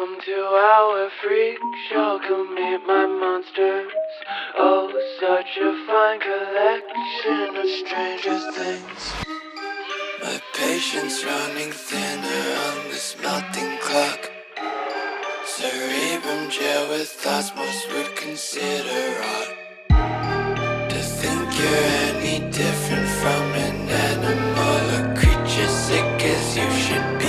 Come to our freak show, come meet my monsters. Oh, such a fine collection of stranger things. My patience running thinner on this melting clock. Cerebrum jail with thoughts most would consider odd. To think you're any different from an animal or creature sick as you should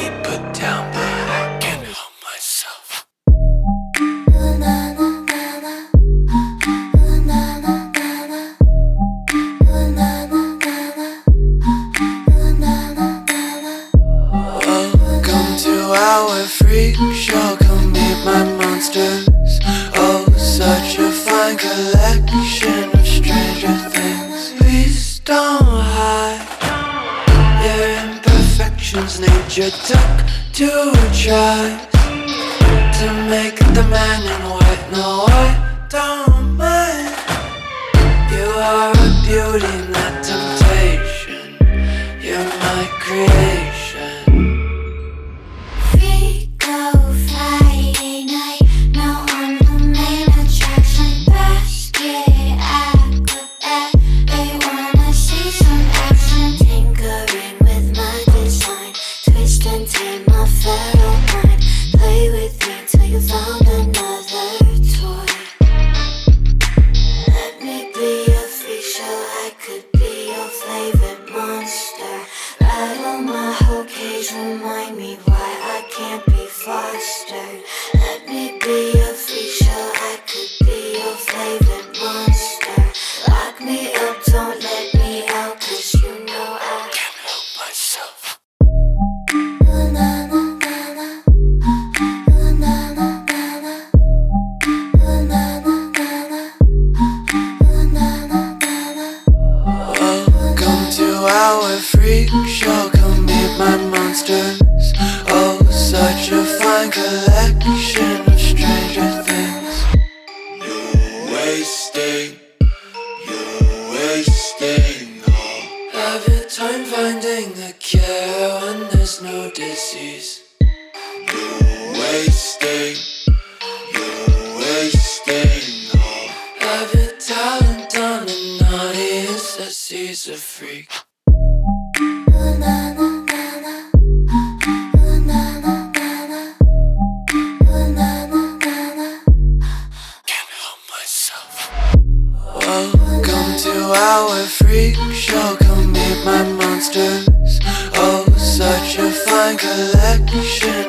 Come meet my monsters. Oh, such a fine collection of stranger things. Please don't hide your imperfections. Nature took to try to make the man in white. No, I don't mind. You are a beauty, not temptation. You're my creation. Let me be a freak show, I could be your favorite monster. Lock me up, don't let me out, cause you know I Can't help myself. Welcome to our freak show. Come meet my monsters. have a time finding the cure when there's no disease. You're wasting, you're wasting all. Have a talent on an audience that sees a freak. Welcome to our freak show collection.